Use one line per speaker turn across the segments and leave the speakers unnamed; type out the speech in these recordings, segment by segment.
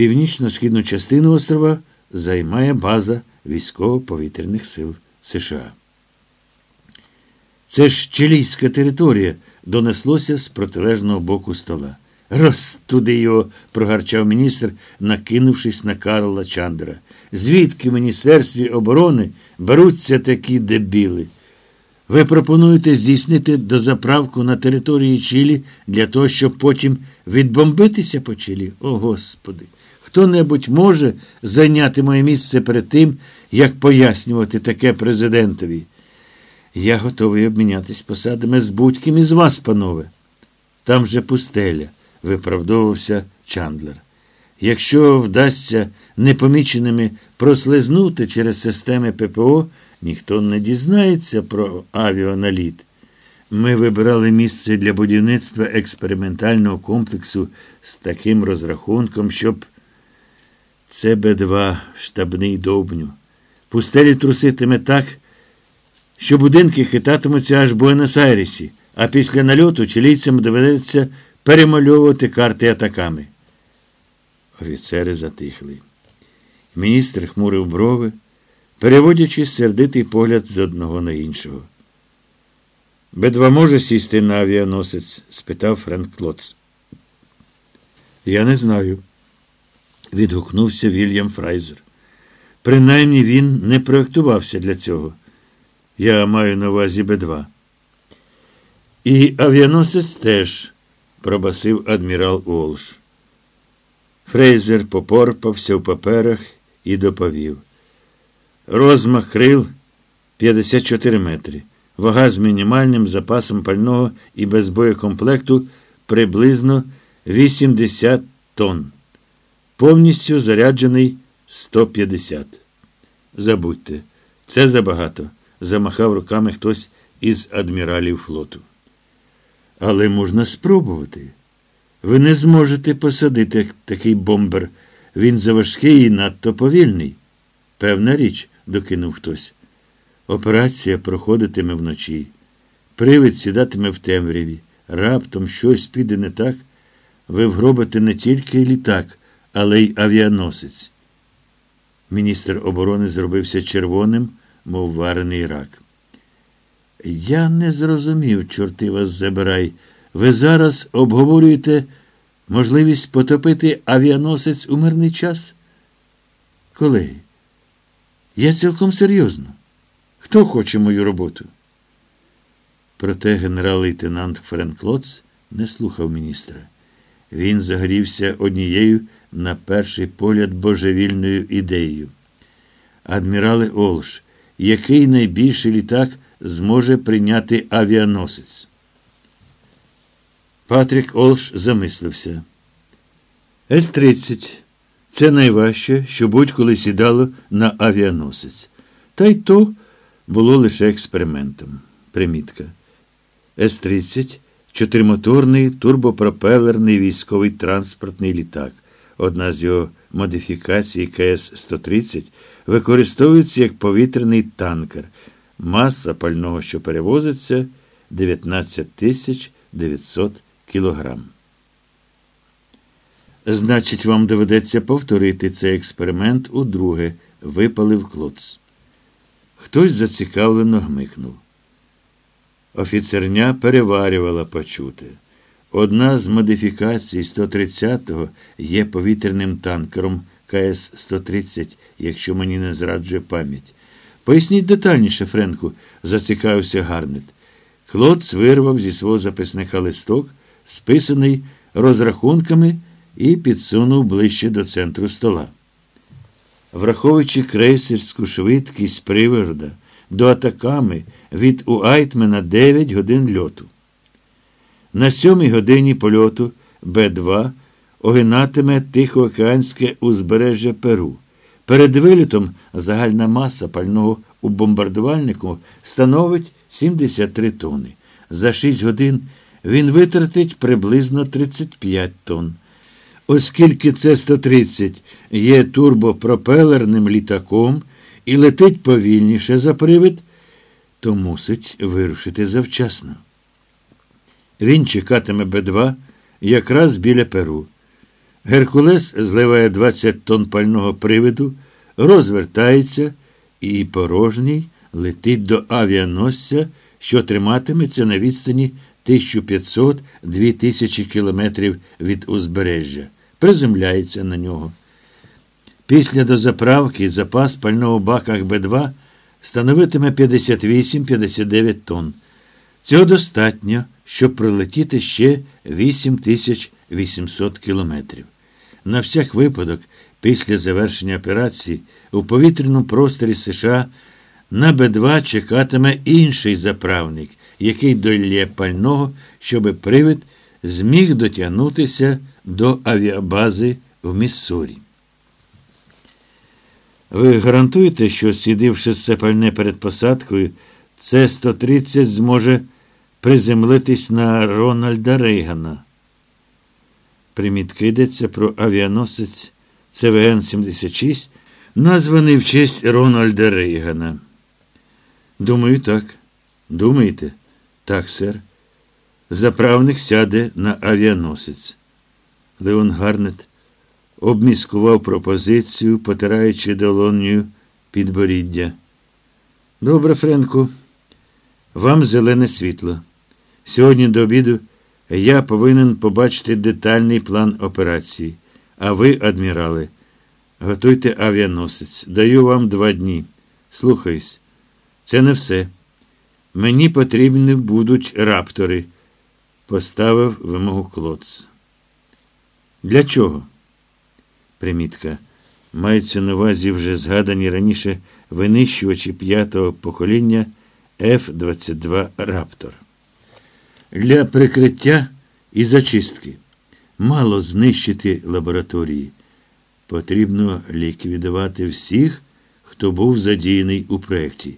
Північно-східну частину острова займає база військово-повітряних сил США. Це ж чилійська територія, донеслося з протилежного боку стола. Розтуди його, прогарчав міністр, накинувшись на Карла Чандера. Звідки в Міністерстві оборони беруться такі дебіли? Ви пропонуєте здійснити дозаправку на території Чилі для того, щоб потім відбомбитися по Чилі? О, Господи! Хто-небудь може зайняти моє місце перед тим, як пояснювати таке президентові? Я готовий обмінятись посадами з будь-ким із вас, панове. Там же пустеля, виправдовувався Чандлер. Якщо вдасться непоміченими прослизнути через системи ППО, ніхто не дізнається про авіаналіт. Ми вибирали місце для будівництва експериментального комплексу з таким розрахунком, щоб. Це Б2 штабний довбню. Пустелі труситиме так, що будинки хитатимуться аж Буенос-Айресі, а після нальоту чилійцям доведеться перемальовувати карти атаками. Офіцери затихли. Міністр хмурив брови, переводячи сердитий погляд з одного на іншого. Бедва може сісти на авіаносець? спитав Френк Клоц. Я не знаю, відгукнувся Вільям Фрайзер. Принаймні він не проєктувався для цього. Я маю на увазі Б2. І авіаносець теж, пробасив адмірал Олш. Фрейзер попорпався в паперах і доповів. Розмах крил 54 метри. Вага з мінімальним запасом пального і без боєкомплекту приблизно 80 тонн. Повністю заряджений 150. Забудьте, це забагато, замахав руками хтось із адміралів флоту. Але можна спробувати. Ви не зможете посадити такий бомбер. Він заважкий і надто повільний. Певна річ, докинув хтось. Операція проходитиме вночі. Привид сідатиме в темряві. Раптом щось піде не так. Ви вгробите не тільки літак, але й авіаносець. Міністр оборони зробився червоним, мов варений рак. Я не зрозумів, чорти вас забирай. Ви зараз обговорюєте можливість потопити авіаносець у мирний час? Колеги, я цілком серйозно. Хто хоче мою роботу? Проте генерал-лейтенант Френк Лоц не слухав міністра. Він загорівся однією на перший погляд божевільною ідеєю. Адмірали Олш, який найбільший літак зможе прийняти авіаносець? Патрік Олш замислився. С-30. Це найважче, що будь-коли сідало на авіаносець. Та й то було лише експериментом. Примітка. С-30 чотиримоторний турбопропелерний військовий транспортний літак. Одна з його модифікацій КС-130 використовується як повітряний танкер. Маса пального, що перевозиться 19 тисяч 900 кілограм. Значить, вам доведеться повторити цей експеримент удруге, випалив клоц. Хтось зацікавлено гмикнув. Офіцерня переварювала почути. Одна з модифікацій 130-го є повітряним танкером КС-130, якщо мені не зраджує пам'ять. Поясніть детальніше, Френку, зацікавився Гарнет. Клоц вирвав зі свого записника листок, списаний розрахунками, і підсунув ближче до центру стола. Враховуючи крейсерську швидкість привода до атаками від Уайтмена 9 годин льоту. На сьомій годині польоту Б2 огинатиме Тихоокеанське узбережжя Перу. Перед вилітом загальна маса пального у бомбардувальнику становить 73 тони. За 6 годин він витратить приблизно 35 тонн. Оскільки це 130 є турбопропелерним літаком і летить повільніше за привид, то мусить вирушити завчасно. Він чекатиме Б2 якраз біля Перу. Геркулес зливає 20 тонн пального привиду, розвертається і порожній летить до авіаносця, що триматиметься на відстані 1500-2000 кілометрів від узбережжя. Приземляється на нього. Після дозаправки запас пального в баках Б2 становитиме 58-59 тонн. Цього достатньо, щоб пролетіти ще 8800 кілометрів. На всяк випадок, після завершення операції, у повітряному просторі США на Б2 чекатиме інший заправник, який долє пального, щоб привид зміг дотягнутися до авіабази в Міссурі. Ви гарантуєте, що, сідивши це пальне перед посадкою, це 130 зможе приземлитись на Рональда Рейгана? Примітка йдеться про авіаносець ЦВН-76, названий в честь Рональда Рейгана. Думаю, так. Думаєте? Так, сер. Заправник сяде на авіаносець. Леон Гарнет обміскував пропозицію, потираючи долонню підборіддя. Добре, Френку, вам зелене світло. Сьогодні до обіду я повинен побачити детальний план операції. А ви, адмірали, готуйте авіаносець. Даю вам два дні. Слухаюсь. Це не все. Мені потрібні будуть раптори, поставив вимогу клоц. Для чого? Примітка. Маються на увазі вже згадані раніше винищувачі п'ятого покоління F-22 Раптор. Для прикриття і зачистки. Мало знищити лабораторії. Потрібно ліквідувати всіх, хто був задіяний у проєкті.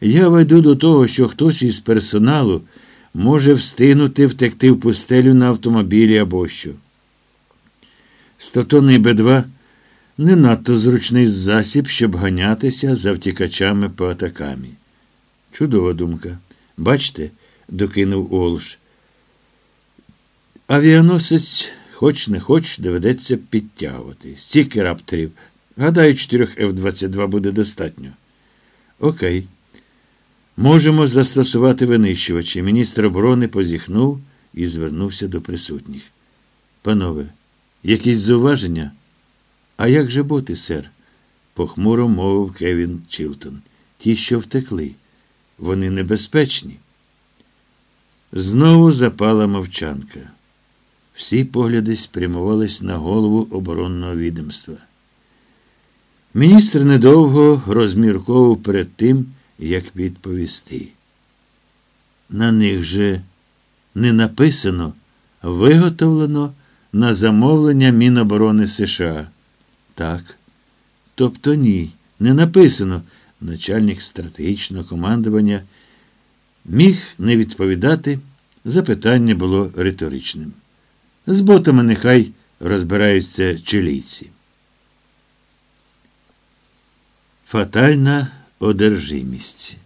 Я веду до того, що хтось із персоналу може встигнути втекти в пустелю на автомобілі або що. Стотонний Б2 не надто зручний засіб, щоб ганятися за втікачами по атакамі. Чудова думка. Бачите, докинув Олш. Авіаносець, хоч не хоч, доведеться підтягувати. Стільки рапторів. Гадаю, 4 F-22 буде достатньо. Окей. Можемо застосувати винищувачі. Міністр оборони позіхнув і звернувся до присутніх. Панове, якісь зауваження? А як же бути, сер? похмуро мовив Кевін Чілтон. Ті, що втекли. Вони небезпечні. Знову запала мовчанка. Всі погляди спрямувались на голову оборонного відомства. Міністр недовго розмірковував перед тим, як відповісти. На них же не написано, виготовлено на замовлення Міноборони США. Так. Тобто ні, не написано. Начальник стратегічного командування міг не відповідати, запитання було риторичним. З ботами нехай розбираються чилійці. Фатальна одержимість.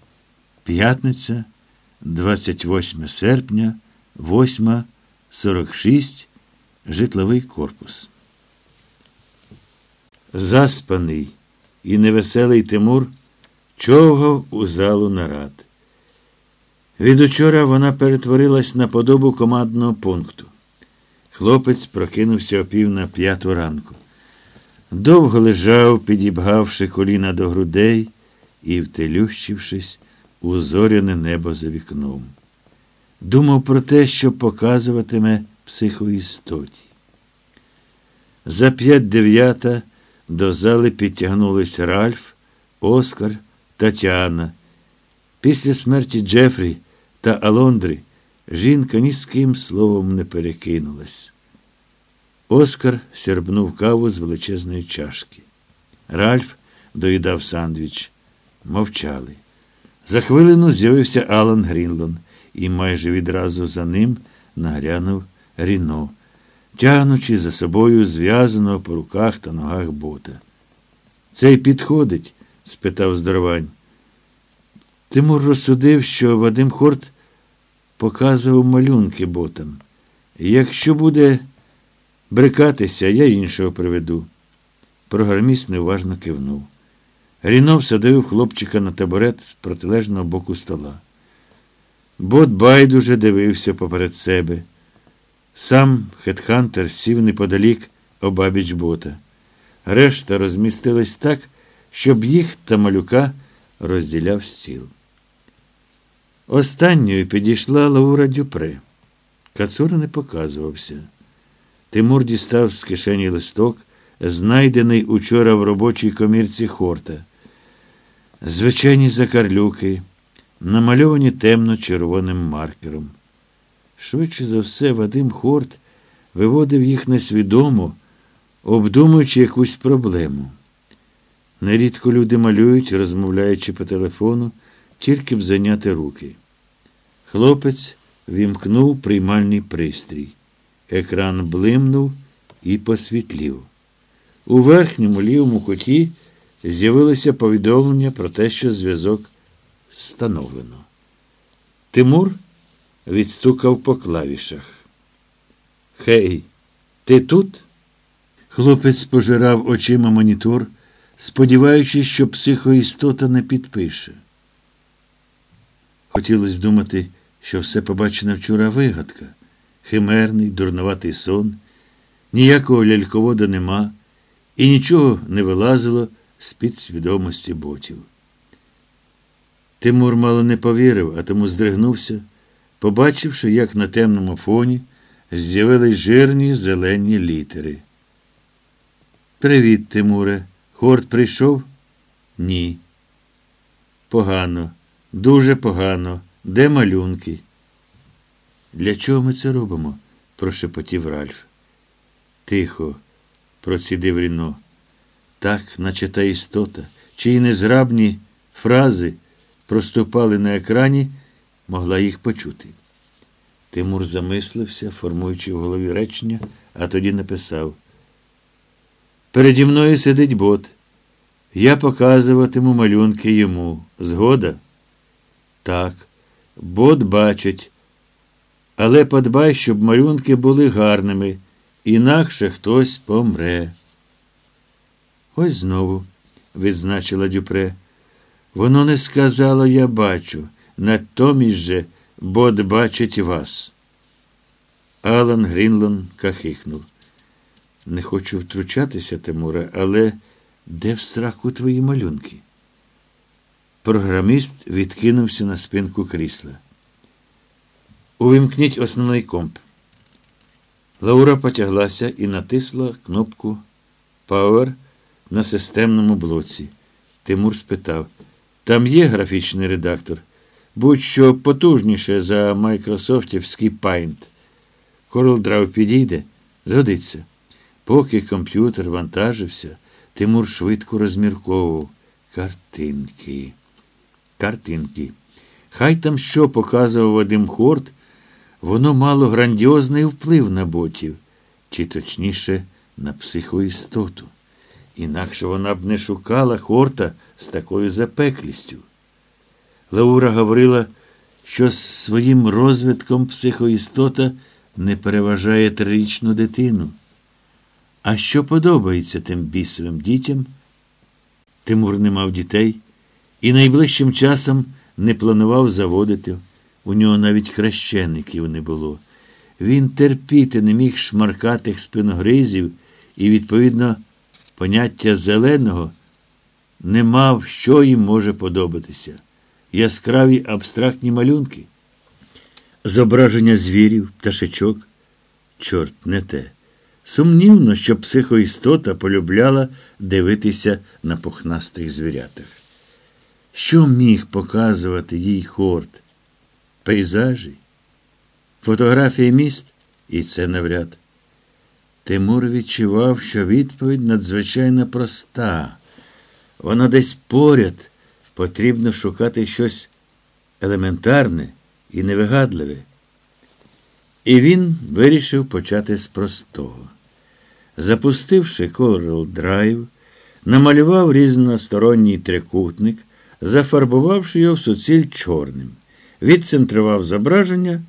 П'ятниця, 28 серпня, 8.46. Житловий корпус. Заспаний і невеселий Тимур човгав у залу нарад. Від учора вона перетворилась на подобу командного пункту. Хлопець прокинувся о пів на п'яту ранку. Довго лежав, підібгавши коліна до грудей і втелющившись у зоряне небо за вікном. Думав про те, що показуватиме психоістоті. За п'ять дев'ята до зали підтягнулись Ральф, Оскар, Тетяна. Після смерті Джефрі та Алондри жінка ні з ким словом не перекинулась. Оскар сірбнув каву з величезної чашки. Ральф доїдав сандвіч. Мовчали. За хвилину з'явився Алан Грінлон, і майже відразу за ним нагрянув Ріно, тягнучи за собою зв'язаного по руках та ногах бота. Цей підходить? Спитав здоровань. Тимур розсудив, що Вадим Хорт показував малюнки ботам. Якщо буде Брикатися я іншого приведу. Програміст неуважно кивнув. Рінов садив хлопчика на табурет з протилежного боку стола. Бот байдуже дивився поперед себе. Сам Хетхантер сів неподалік обабіч бота. Решта розмістились так, щоб їх та малюка розділяв стіл. Останньою підійшла Лаура Дюпре. Кацура не показувався. Тимур дістав з кишені листок, знайдений учора в робочій комірці хорта. Звичайні закарлюки, намальовані темно-червоним маркером. Швидше за все, Вадим Хорт виводив їх несвідомо, обдумуючи якусь проблему. Нерідко люди малюють, розмовляючи по телефону, тільки б зайняти руки. Хлопець вімкнув приймальний пристрій. Екран блимнув і посвітлів. У верхньому лівому куті з'явилося повідомлення про те, що зв'язок встановлено. Тимур відстукав по клавішах. Хей, ти тут? Хлопець пожирав очима монітор, сподіваючись, що психоістота не підпише. Хотілося думати, що все побачене вчора вигадка. Химерний, дурнуватий сон, ніякого ляльковода нема, і нічого не вилазило з-під свідомості ботів. Тимур мало не повірив, а тому здригнувся, побачивши, як на темному фоні з'явились жирні зелені літери. Привіт, Тимуре. Хорт прийшов? Ні. Погано, дуже погано. Де малюнки? Для чого ми це робимо? прошепотів Ральф. Тихо, процідив Ріно. Так, наче та істота, чиї незграбні фрази проступали на екрані, могла їх почути. Тимур замислився, формуючи в голові речення, а тоді написав. Переді мною сидить бот. Я показуватиму малюнки йому. Згода? Так, бот бачить. Але подбай, щоб малюнки були гарними, інакше хтось помре. Ось знову, відзначила Дюпре. Воно не сказало я бачу, натомість же бот бачить вас. Алан Грінлон кахихнув. Не хочу втручатися, Тимуре, але де в страху твої малюнки? Програміст відкинувся на спинку крісла. Увімкніть основний комп. Лаура потяглася і натисла кнопку Power на системному блоці. Тимур спитав: там є графічний редактор? Будь-що потужніше за майкрософтівський Paint. CorelDRAW підійде? Згодиться. Поки комп'ютер вантажився, Тимур швидко розмірковував. Картинки. Картинки. Хай там що показував Вадим Хорт, воно мало грандіозний вплив на ботів, чи точніше на психоістоту. Інакше вона б не шукала хорта з такою запеклістю. Лаура говорила, що з своїм розвитком психоістота не переважає трирічну дитину. А що подобається тим бісовим дітям? Тимур не мав дітей і найближчим часом не планував заводити. У нього навіть хрещеників не було. Він терпіти не міг шмаркатих спиногризів і, відповідно, поняття зеленого не мав, що їм може подобатися. Яскраві абстрактні малюнки, зображення звірів, пташечок. Чорт, не те. Сумнівно, що психоістота полюбляла дивитися на пухнастих звірятах. Що міг показувати їй хорт? Пейзажі, фотографії міст, і це навряд. Тимур відчував, що відповідь надзвичайно проста. Вона десь поряд потрібно шукати щось елементарне і невигадливе. І він вирішив почати з простого. Запустивши Corel Drive, намалював різносторонній трикутник, зафарбувавши його в суціль чорним, відцентрував зображення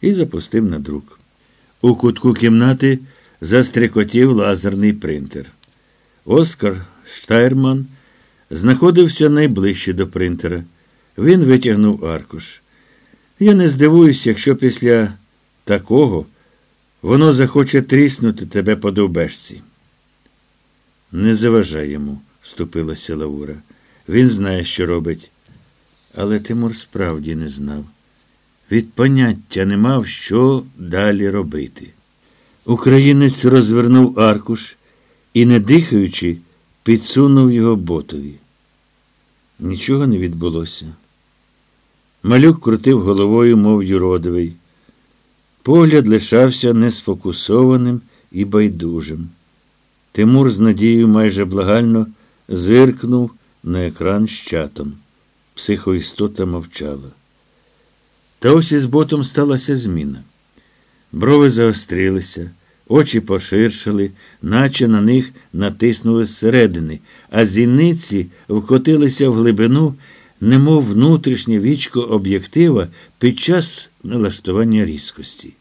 і запустив на друк. У кутку кімнати застрекотів лазерний принтер. Оскар Штайрман знаходився найближче до принтера. Він витягнув аркуш. Я не здивуюся, якщо після такого воно захоче тріснути тебе по довбешці. Не заважай йому, вступилася Лаура. Він знає, що робить. Але Тимур справді не знав. Від поняття не мав, що далі робити. Українець розвернув аркуш і, не дихаючи, підсунув його ботові. Нічого не відбулося. Малюк крутив головою, мов юродивий. Погляд лишався несфокусованим і байдужим. Тимур з надією майже благально зиркнув на екран з чатом. Психоістота мовчала. Та ось із ботом сталася зміна. Брови заострилися, очі поширшили, наче на них натиснули зсередини, а зіниці вкотилися в глибину, немов внутрішнє вічко об'єктива під час налаштування різкості.